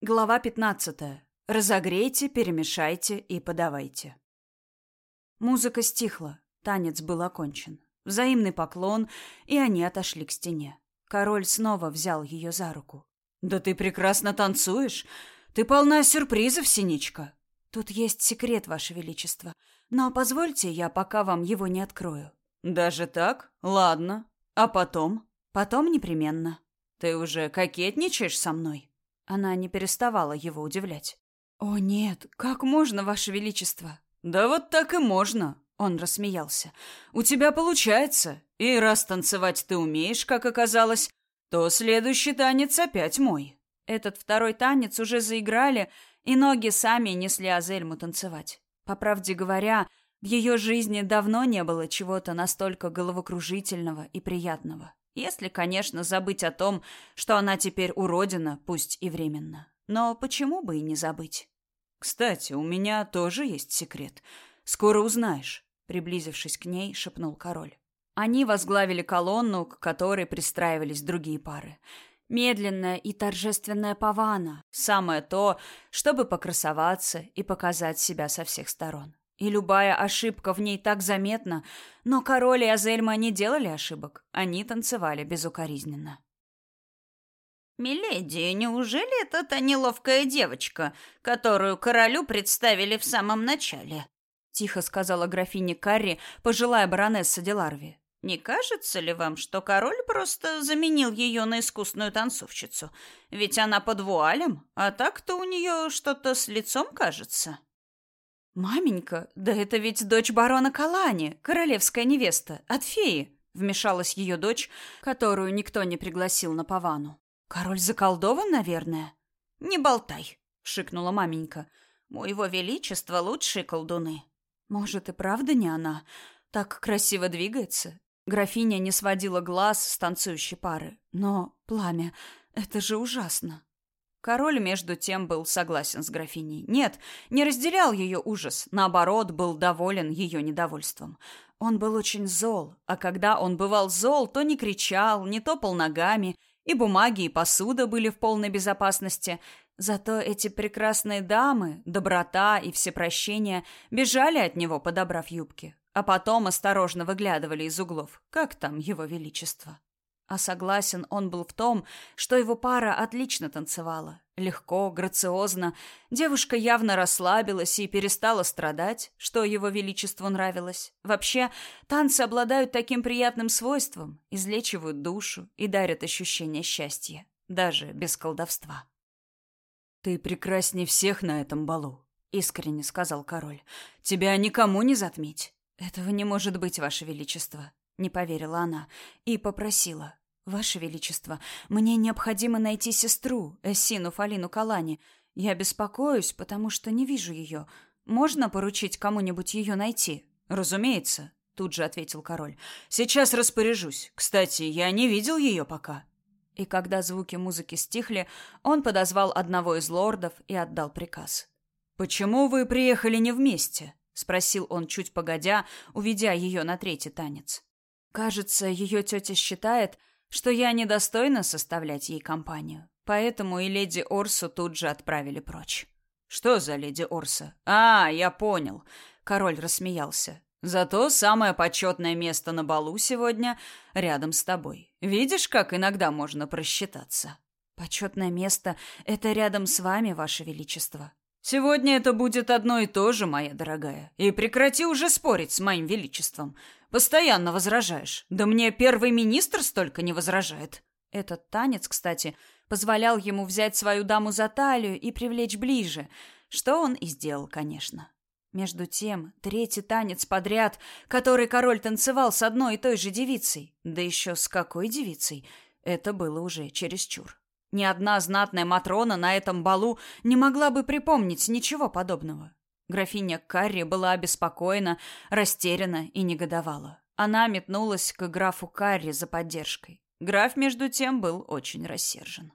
Глава 15. Разогрейте, перемешайте и подавайте. Музыка стихла, танец был окончен. Взаимный поклон, и они отошли к стене. Король снова взял ее за руку. «Да ты прекрасно танцуешь. Ты полна сюрпризов, Синичка. Тут есть секрет, Ваше Величество. Но позвольте, я пока вам его не открою». «Даже так? Ладно. А потом?» «Потом непременно. Ты уже кокетничаешь со мной?» Она не переставала его удивлять. «О, нет, как можно, Ваше Величество?» «Да вот так и можно», — он рассмеялся. «У тебя получается. И раз танцевать ты умеешь, как оказалось, то следующий танец опять мой». Этот второй танец уже заиграли, и ноги сами несли Азельму танцевать. По правде говоря, в ее жизни давно не было чего-то настолько головокружительного и приятного. Если, конечно, забыть о том, что она теперь уродина, пусть и временно. Но почему бы и не забыть? Кстати, у меня тоже есть секрет. Скоро узнаешь, приблизившись к ней, шепнул король. Они возглавили колонну, к которой пристраивались другие пары. Медленная и торжественная павана, самое то, чтобы покрасоваться и показать себя со всех сторон. И любая ошибка в ней так заметна, но король и Азельма не делали ошибок. Они танцевали безукоризненно. «Миледи, неужели это та неловкая девочка, которую королю представили в самом начале?» — тихо сказала графиня Карри, пожилая баронесса Деларви. «Не кажется ли вам, что король просто заменил ее на искусную танцовщицу? Ведь она под вуалем, а так-то у нее что-то с лицом кажется». «Маменька, да это ведь дочь барона Калани, королевская невеста, от феи», — вмешалась ее дочь, которую никто не пригласил на павану. «Король заколдован, наверное?» «Не болтай», — шикнула маменька. «У его величества лучшие колдуны». «Может, и правда не она? Так красиво двигается?» Графиня не сводила глаз с танцующей пары. «Но, пламя, это же ужасно!» Король, между тем, был согласен с графиней. Нет, не разделял ее ужас, наоборот, был доволен ее недовольством. Он был очень зол, а когда он бывал зол, то не кричал, не топал ногами, и бумаги, и посуда были в полной безопасности. Зато эти прекрасные дамы, доброта и всепрощение, бежали от него, подобрав юбки, а потом осторожно выглядывали из углов. Как там его величество? А согласен он был в том, что его пара отлично танцевала. Легко, грациозно. Девушка явно расслабилась и перестала страдать, что его величеству нравилось. Вообще, танцы обладают таким приятным свойством, излечивают душу и дарят ощущение счастья, даже без колдовства. «Ты прекрасней всех на этом балу», — искренне сказал король. «Тебя никому не затмить». «Этого не может быть, ваше величество», — не поверила она и попросила. «Ваше Величество, мне необходимо найти сестру, Эссину Фалину Калани. Я беспокоюсь, потому что не вижу ее. Можно поручить кому-нибудь ее найти?» «Разумеется», — тут же ответил король. «Сейчас распоряжусь. Кстати, я не видел ее пока». И когда звуки музыки стихли, он подозвал одного из лордов и отдал приказ. «Почему вы приехали не вместе?» — спросил он чуть погодя, уведя ее на третий танец. «Кажется, ее тетя считает, что я недостойна составлять ей компанию. Поэтому и леди Орсу тут же отправили прочь. Что за леди Орса? А, я понял. Король рассмеялся. Зато самое почетное место на балу сегодня рядом с тобой. Видишь, как иногда можно просчитаться? Почетное место — это рядом с вами, ваше величество. Сегодня это будет одно и то же, моя дорогая. И прекрати уже спорить с моим величеством. Постоянно возражаешь. Да мне первый министр столько не возражает. Этот танец, кстати, позволял ему взять свою даму за талию и привлечь ближе, что он и сделал, конечно. Между тем, третий танец подряд, который король танцевал с одной и той же девицей, да еще с какой девицей, это было уже чересчур. Ни одна знатная матрона на этом балу не могла бы припомнить ничего подобного. Графиня Карри была обеспокоена, растеряна и негодовала. Она метнулась к графу Карри за поддержкой. Граф, между тем, был очень рассержен.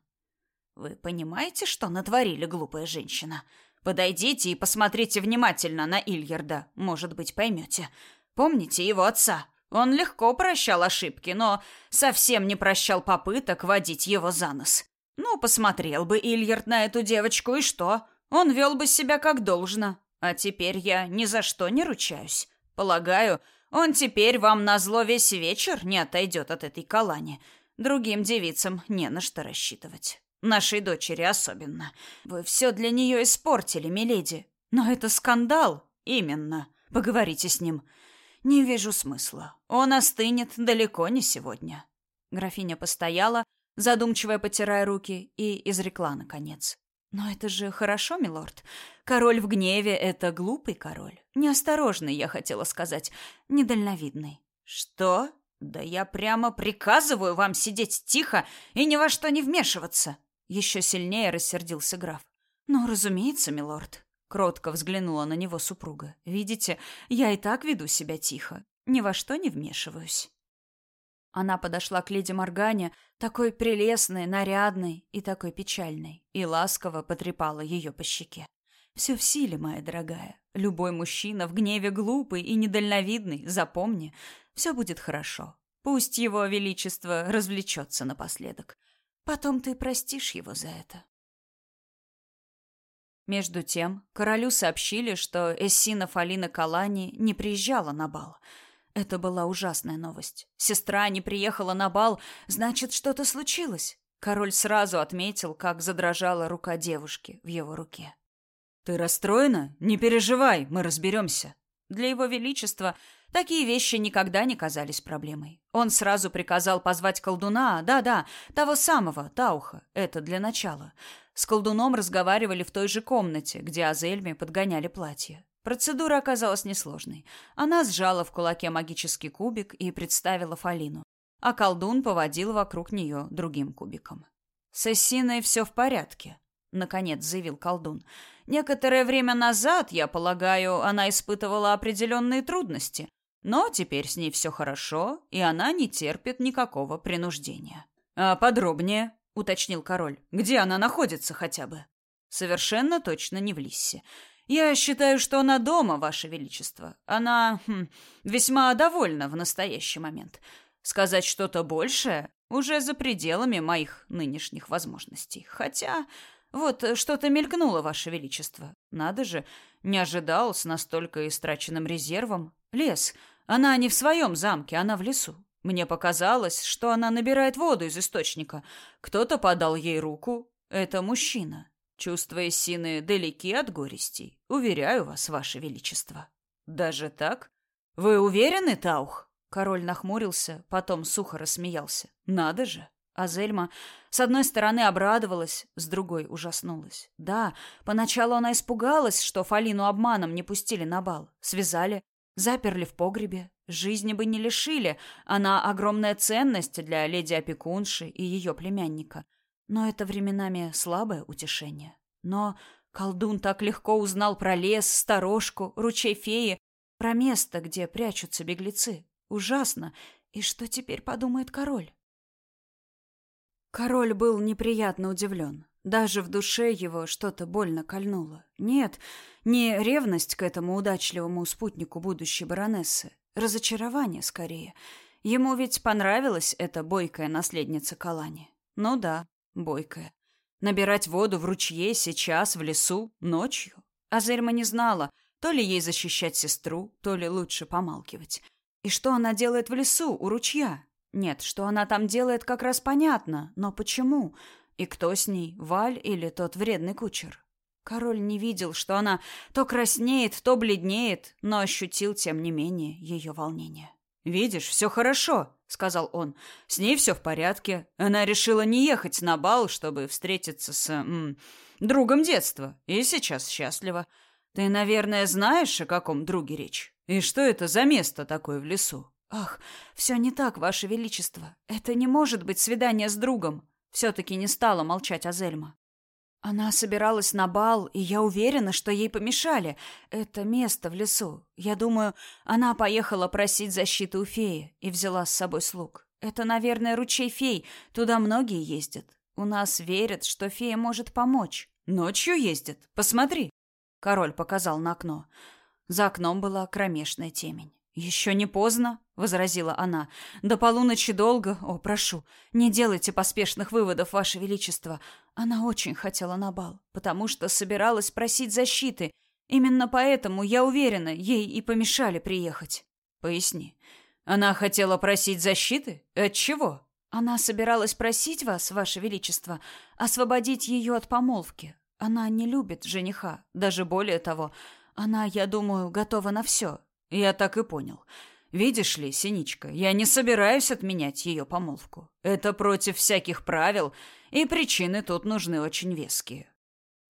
«Вы понимаете, что натворили, глупая женщина? Подойдите и посмотрите внимательно на Ильярда, может быть, поймете. Помните его отца? Он легко прощал ошибки, но совсем не прощал попыток водить его за нос. Ну, посмотрел бы Ильярд на эту девочку, и что? Он вел бы себя как должно. А теперь я ни за что не ручаюсь. Полагаю, он теперь вам на зло весь вечер не отойдет от этой калани. Другим девицам не на что рассчитывать. Нашей дочери особенно. Вы все для нее испортили, миледи. Но это скандал. Именно. Поговорите с ним. Не вижу смысла. Он остынет далеко не сегодня. Графиня постояла, задумчиво потирая руки, и изрекла наконец. Но это же хорошо, милорд. Король в гневе — это глупый король. Неосторожный, я хотела сказать, недальновидный. Что? Да я прямо приказываю вам сидеть тихо и ни во что не вмешиваться. Еще сильнее рассердился граф. Ну, разумеется, милорд. Кротко взглянула на него супруга. Видите, я и так веду себя тихо. Ни во что не вмешиваюсь. Она подошла к леди Моргане, такой прелестной, нарядной и такой печальной, и ласково потрепала ее по щеке. «Все в силе, моя дорогая. Любой мужчина в гневе глупый и недальновидный, запомни, все будет хорошо. Пусть его величество развлечется напоследок. Потом ты простишь его за это». Между тем, королю сообщили, что Эссина Фалина Калани не приезжала на бал — это была ужасная новость. Сестра не приехала на бал, значит, что-то случилось. Король сразу отметил, как задрожала рука девушки в его руке. «Ты расстроена? Не переживай, мы разберемся». Для его величества такие вещи никогда не казались проблемой. Он сразу приказал позвать колдуна, да-да, того самого, Тауха, это для начала. С колдуном разговаривали в той же комнате, где Азельме подгоняли платье. Процедура оказалась несложной. Она сжала в кулаке магический кубик и представила Фалину, а колдун поводил вокруг нее другим кубиком. «С Эссиной все в порядке», — наконец заявил колдун. «Некоторое время назад, я полагаю, она испытывала определенные трудности, но теперь с ней все хорошо, и она не терпит никакого принуждения». «А подробнее», — уточнил король, — «где она находится хотя бы?» «Совершенно точно не в Лиссе. Я считаю, что она дома, ваше величество. Она хм, весьма довольна в настоящий момент. Сказать что-то большее уже за пределами моих нынешних возможностей. Хотя вот что-то мелькнуло, ваше величество. Надо же, не ожидал с настолько истраченным резервом. Лес. Она не в своем замке, она в лесу. Мне показалось, что она набирает воду из источника. Кто-то подал ей руку. Это мужчина. Чувства Эссины далеки от горестей, уверяю вас, ваше величество. Даже так? Вы уверены, Таух? Король нахмурился, потом сухо рассмеялся. Надо же. А Зельма с одной стороны обрадовалась, с другой ужаснулась. Да, поначалу она испугалась, что Фалину обманом не пустили на бал. Связали, заперли в погребе. Жизни бы не лишили. Она огромная ценность для леди-опекунши и ее племянника. Но это временами слабое утешение. Но колдун так легко узнал про лес, сторожку, ручей феи, про место, где прячутся беглецы. Ужасно. И что теперь подумает король? Король был неприятно удивлен. Даже в душе его что-то больно кольнуло. Нет, не ревность к этому удачливому спутнику будущей баронессы. Разочарование, скорее. Ему ведь понравилась эта бойкая наследница Калани. Ну да, бойкая. Набирать воду в ручье сейчас, в лесу, ночью. Азельма не знала, то ли ей защищать сестру, то ли лучше помалкивать. И что она делает в лесу, у ручья? Нет, что она там делает, как раз понятно. Но почему? И кто с ней, Валь или тот вредный кучер? Король не видел, что она то краснеет, то бледнеет, но ощутил, тем не менее, ее волнение. «Видишь, все хорошо», — сказал он. «С ней все в порядке. Она решила не ехать на бал, чтобы встретиться с... М, другом детства. И сейчас счастлива. Ты, наверное, знаешь, о каком друге речь? И что это за место такое в лесу?» «Ах, все не так, Ваше Величество. Это не может быть свидание с другом». Все-таки не стала молчать Азельма. Она собиралась на бал, и я уверена, что ей помешали. Это место в лесу. Я думаю, она поехала просить защиты у феи и взяла с собой слуг. Это, наверное, ручей фей. Туда многие ездят. У нас верят, что фея может помочь. Ночью ездят. Посмотри. Король показал на окно. За окном была кромешная темень. «Еще не поздно», — возразила она. «До полуночи долго. О, прошу, не делайте поспешных выводов, Ваше Величество. Она очень хотела на бал, потому что собиралась просить защиты. Именно поэтому, я уверена, ей и помешали приехать». «Поясни. Она хотела просить защиты? От чего?» «Она собиралась просить вас, Ваше Величество, освободить ее от помолвки. Она не любит жениха. Даже более того, она, я думаю, готова на все. Я так и понял. Видишь ли, Синичка, я не собираюсь отменять ее помолвку. Это против всяких правил, и причины тут нужны очень веские.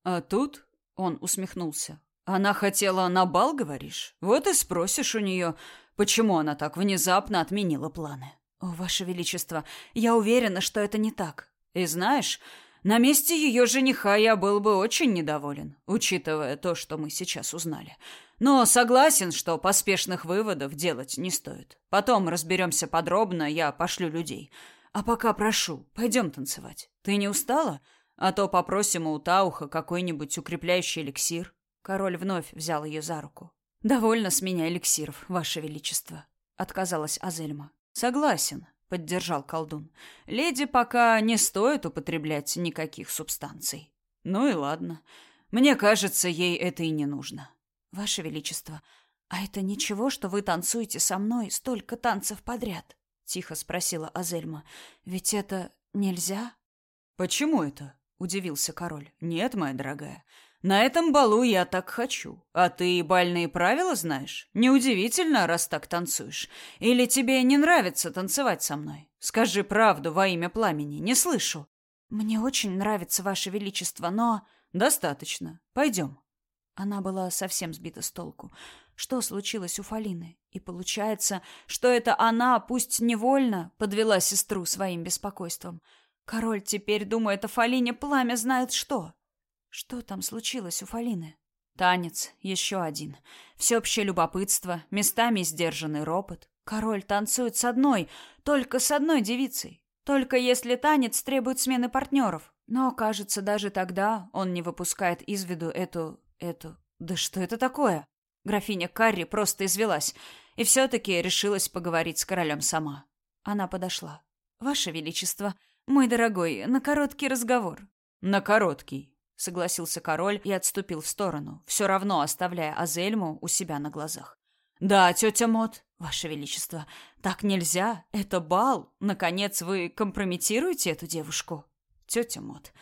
А тут он усмехнулся. Она хотела на бал, говоришь? Вот и спросишь у нее, почему она так внезапно отменила планы. О, ваше величество, я уверена, что это не так. И знаешь, на месте ее жениха я был бы очень недоволен, учитывая то, что мы сейчас узнали. Но согласен, что поспешных выводов делать не стоит. Потом разберемся подробно, я пошлю людей. А пока прошу, пойдем танцевать. Ты не устала? А то попросим у Тауха какой-нибудь укрепляющий эликсир. Король вновь взял ее за руку. Довольно с меня эликсиров, ваше величество, отказалась Азельма. Согласен, поддержал колдун. Леди пока не стоит употреблять никаких субстанций. Ну и ладно. Мне кажется, ей это и не нужно. Ваше величество, а это ничего, что вы танцуете со мной столько танцев подряд? тихо спросила Азельма. Ведь это нельзя? Почему это? удивился король. Нет, моя дорогая. На этом балу я так хочу. А ты бальные правила знаешь? Неудивительно, раз так танцуешь. Или тебе не нравится танцевать со мной? Скажи правду во имя пламени, не слышу. Мне очень нравится ваше величество, но достаточно. Пойдем. Она была совсем сбита с толку. Что случилось у Фалины? И получается, что это она, пусть невольно, подвела сестру своим беспокойством. Король теперь думает о Фалине, пламя знает что. Что там случилось у Фалины? Танец, еще один. Всеобщее любопытство, местами сдержанный ропот. Король танцует с одной, только с одной девицей. Только если танец требует смены партнеров. Но, кажется, даже тогда он не выпускает из виду эту... эту... Да что это такое? Графиня Карри просто извелась и все-таки решилась поговорить с королем сама. Она подошла. «Ваше Величество, мой дорогой, на короткий разговор». «На короткий», согласился король и отступил в сторону, все равно оставляя Азельму у себя на глазах. Да, тетя Мот, ваше величество, так нельзя. Это бал. Наконец вы компрометируете эту девушку. Тетя Мот,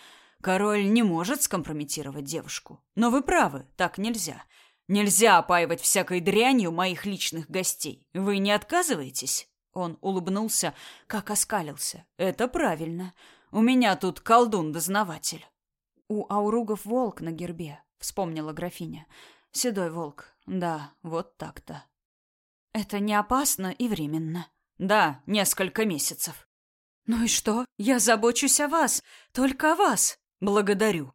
король не может скомпрометировать девушку. Но вы правы, так нельзя. Нельзя опаивать всякой дрянью моих личных гостей. Вы не отказываетесь? Он улыбнулся, как оскалился. Это правильно. У меня тут колдун-дознаватель. У ауругов волк на гербе, вспомнила графиня. Седой волк. Да, вот так-то. Это не опасно и временно. Да, несколько месяцев. Ну и что? Я забочусь о вас, только о вас. Благодарю.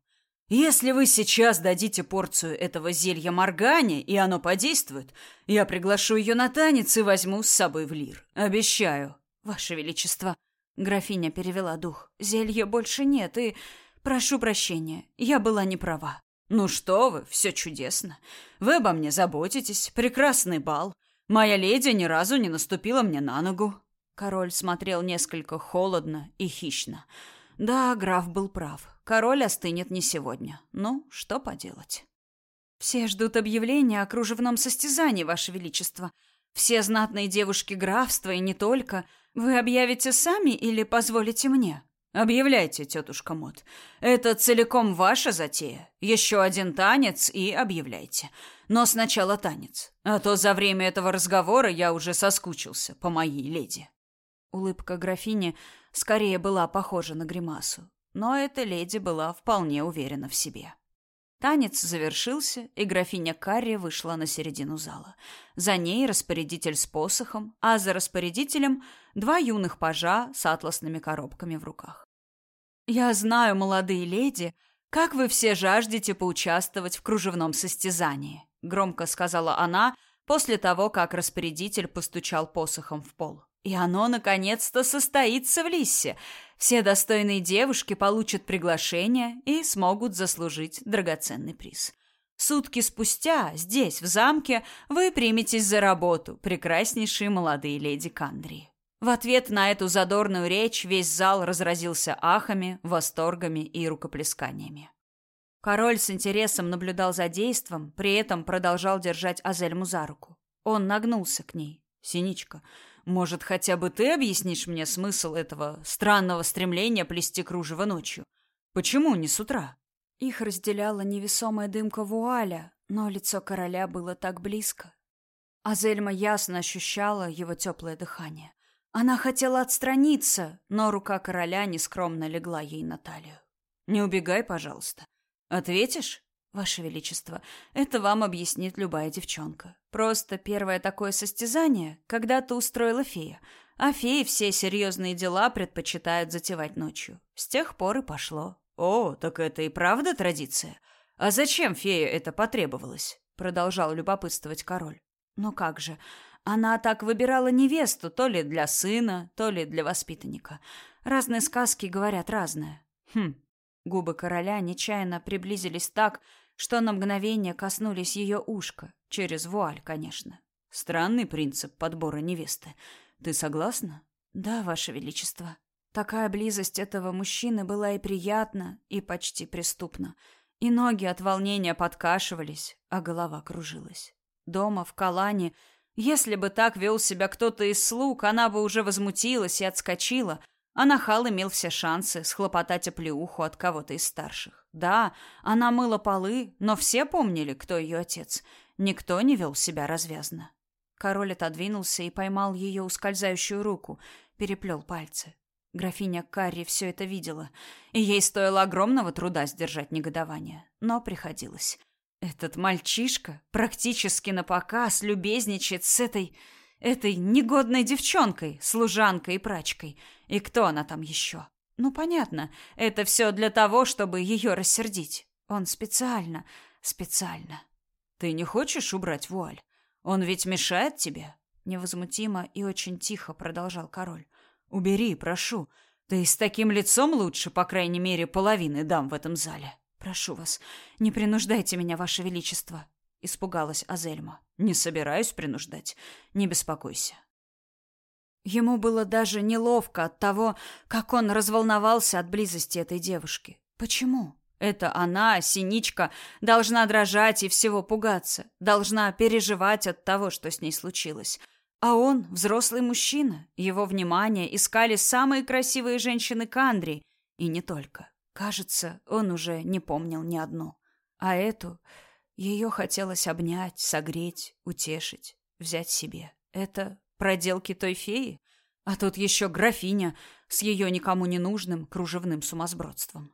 Если вы сейчас дадите порцию этого зелья Моргане, и оно подействует, я приглашу ее на танец и возьму с собой в лир. Обещаю. Ваше Величество. Графиня перевела дух. Зелья больше нет, и Прошу прощения, я была не права. Ну что вы, все чудесно. Вы обо мне заботитесь, прекрасный бал. Моя леди ни разу не наступила мне на ногу. Король смотрел несколько холодно и хищно. Да, граф был прав. Король остынет не сегодня. Ну, что поделать? Все ждут объявления о кружевном состязании, ваше величество. Все знатные девушки графства и не только. Вы объявите сами или позволите мне? Объявляйте, тетушка Мот. Это целиком ваша затея. Еще один танец и объявляйте. Но сначала танец. А то за время этого разговора я уже соскучился по моей леди. Улыбка графини скорее была похожа на гримасу, но эта леди была вполне уверена в себе. Танец завершился, и графиня Карри вышла на середину зала. За ней распорядитель с посохом, а за распорядителем два юных пажа с атласными коробками в руках. «Я знаю, молодые леди, как вы все жаждете поучаствовать в кружевном состязании», громко сказала она после того, как распорядитель постучал посохом в пол. «И оно, наконец-то, состоится в Лиссе. Все достойные девушки получат приглашение и смогут заслужить драгоценный приз. Сутки спустя, здесь, в замке, вы приметесь за работу, прекраснейшие молодые леди Кандри. В ответ на эту задорную речь весь зал разразился ахами, восторгами и рукоплесканиями. Король с интересом наблюдал за действом, при этом продолжал держать Азельму за руку. Он нагнулся к ней. «Синичка, может, хотя бы ты объяснишь мне смысл этого странного стремления плести кружево ночью? Почему не с утра?» Их разделяла невесомая дымка вуаля, но лицо короля было так близко. Азельма ясно ощущала его теплое дыхание. Она хотела отстраниться, но рука короля нескромно легла ей на талию. «Не убегай, пожалуйста. Ответишь?» «Ваше Величество, это вам объяснит любая девчонка. Просто первое такое состязание когда-то устроила фея, а феи все серьезные дела предпочитают затевать ночью. С тех пор и пошло. «О, так это и правда традиция? А зачем фея это потребовалось?» Продолжал любопытствовать король. «Ну как же, она так выбирала невесту то ли для сына, то ли для воспитанника. Разные сказки говорят разное. Хм». Губы короля нечаянно приблизились так, что на мгновение коснулись ее ушка, через вуаль, конечно. Странный принцип подбора невесты. Ты согласна? Да, ваше величество. Такая близость этого мужчины была и приятна, и почти преступна. И ноги от волнения подкашивались, а голова кружилась. Дома, в Калане, если бы так вел себя кто-то из слуг, она бы уже возмутилась и отскочила, а нахал имел все шансы схлопотать оплеуху от кого-то из старших. Да, она мыла полы, но все помнили, кто ее отец. Никто не вел себя развязно. Король отодвинулся и поймал ее ускользающую руку, переплел пальцы. Графиня Карри все это видела, и ей стоило огромного труда сдержать негодование, но приходилось. Этот мальчишка практически на показ любезничает с этой... этой негодной девчонкой, служанкой и прачкой. И кто она там еще? Ну, понятно, это все для того, чтобы ее рассердить. Он специально, специально. Ты не хочешь убрать вуаль? Он ведь мешает тебе? Невозмутимо и очень тихо продолжал король. Убери, прошу. И с таким лицом лучше, по крайней мере, половины дам в этом зале. Прошу вас, не принуждайте меня, ваше величество, испугалась Азельма. Не собираюсь принуждать. Не беспокойся. Ему было даже неловко от того, как он разволновался от близости этой девушки. Почему? Это она, синичка, должна дрожать и всего пугаться, должна переживать от того, что с ней случилось. А он, взрослый мужчина, его внимание искали самые красивые женщины Кандри, и не только. Кажется, он уже не помнил ни одну. А эту ее хотелось обнять, согреть, утешить, взять себе. Это проделки той феи? А тут еще графиня с ее никому не нужным кружевным сумасбродством.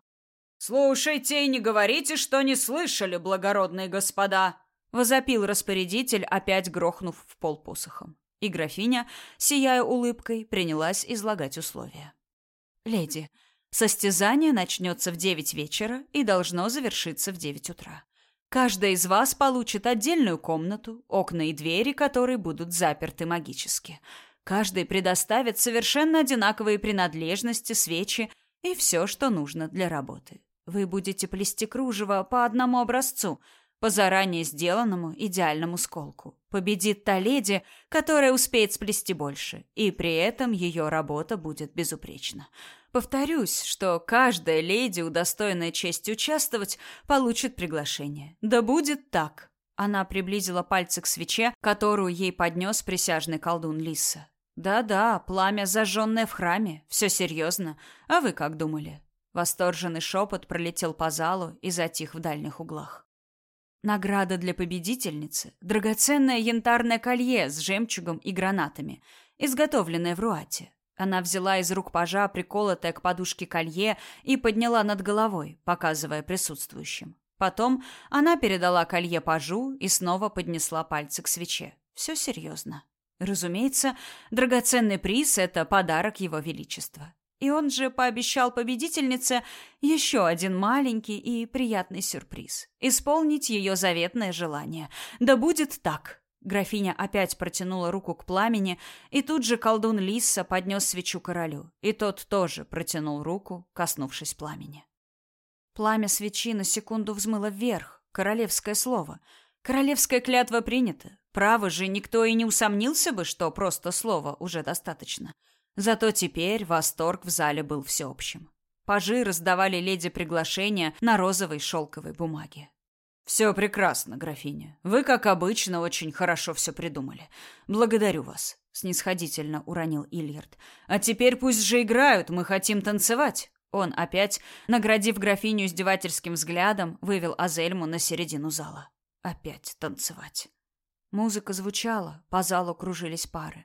«Слушайте и не говорите, что не слышали, благородные господа!» — возопил распорядитель, опять грохнув в пол посохом и графиня, сияя улыбкой, принялась излагать условия. «Леди, состязание начнется в девять вечера и должно завершиться в девять утра. Каждая из вас получит отдельную комнату, окна и двери которой будут заперты магически. Каждый предоставит совершенно одинаковые принадлежности, свечи и все, что нужно для работы. Вы будете плести кружево по одному образцу – по заранее сделанному идеальному сколку. Победит та леди, которая успеет сплести больше, и при этом ее работа будет безупречна. Повторюсь, что каждая леди, удостоенная чести участвовать, получит приглашение. Да будет так. Она приблизила пальцы к свече, которую ей поднес присяжный колдун Лиса. Да-да, пламя зажженное в храме, все серьезно. А вы как думали? Восторженный шепот пролетел по залу и затих в дальних углах. Награда для победительницы – драгоценное янтарное колье с жемчугом и гранатами, изготовленное в Руате. Она взяла из рук пажа приколотое к подушке колье и подняла над головой, показывая присутствующим. Потом она передала колье пажу и снова поднесла пальцы к свече. Все серьезно. Разумеется, драгоценный приз – это подарок его величества. И он же пообещал победительнице еще один маленький и приятный сюрприз. Исполнить ее заветное желание. Да будет так. Графиня опять протянула руку к пламени, и тут же колдун Лисса поднес свечу королю, и тот тоже протянул руку, коснувшись пламени. Пламя свечи на секунду взмыло вверх, Королевское слово. Королевская клятва принята. Право же, никто и не усомнился бы, что просто слово уже достаточно. Зато теперь восторг в зале был всеобщим. Пажи раздавали леди приглашения на розовой шелковой бумаге. «Все прекрасно, графиня. Вы, как обычно, очень хорошо все придумали. Благодарю вас», — снисходительно уронил Ильярд. «А теперь пусть же играют, мы хотим танцевать». Он опять, наградив графиню издевательским взглядом, вывел Азельму на середину зала. Опять танцевать. Музыка звучала, по залу кружились пары.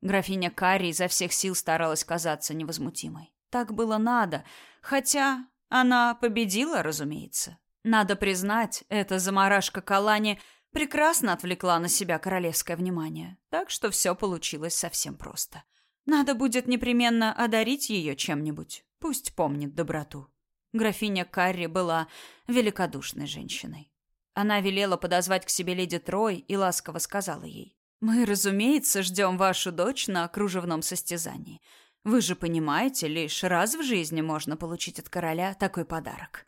Графиня Карри изо всех сил старалась казаться невозмутимой. Так было надо, хотя она победила, разумеется. Надо признать, эта заморашка Калани прекрасно отвлекла на себя королевское внимание, так что все получилось совсем просто. Надо будет непременно одарить ее чем-нибудь, пусть помнит доброту. Графиня Карри была великодушной женщиной. Она велела подозвать к себе леди Трой и ласково сказала ей: "Мы, разумеется, ждем вашу дочь на кружевном состязании. Вы же понимаете, лишь раз в жизни можно получить от короля такой подарок.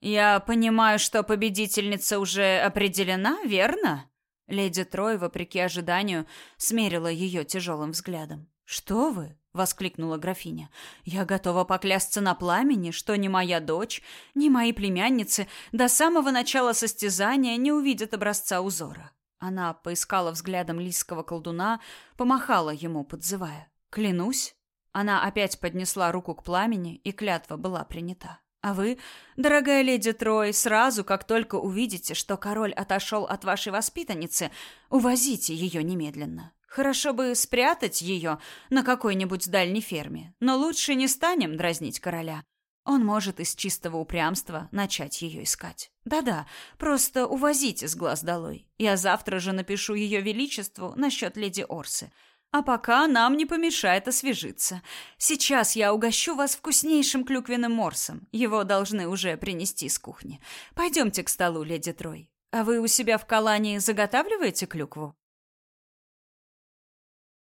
Я понимаю, что победительница уже определена, верно?" Леди Трой, вопреки ожиданию, смерила ее тяжелым взглядом. «Что вы?» — воскликнула графиня. «Я готова поклясться на пламени, что ни моя дочь, ни мои племянницы до самого начала состязания не увидят образца узора». Она поискала взглядом лисского колдуна, помахала ему, подзывая. «Клянусь». Она опять поднесла руку к пламени, и клятва была принята. А вы, дорогая леди Трой, сразу, как только увидите, что король отошел от вашей воспитанницы, увозите ее немедленно. Хорошо бы спрятать ее на какой-нибудь дальней ферме, но лучше не станем дразнить короля. Он может из чистого упрямства начать ее искать. Да-да, просто увозите с глаз долой. Я завтра же напишу ее величеству насчет леди Орсы. А пока нам не помешает освежиться. Сейчас я угощу вас вкуснейшим клюквенным морсом. Его должны уже принести с кухни. Пойдемте к столу, леди Трой. А вы у себя в Калании заготавливаете клюкву?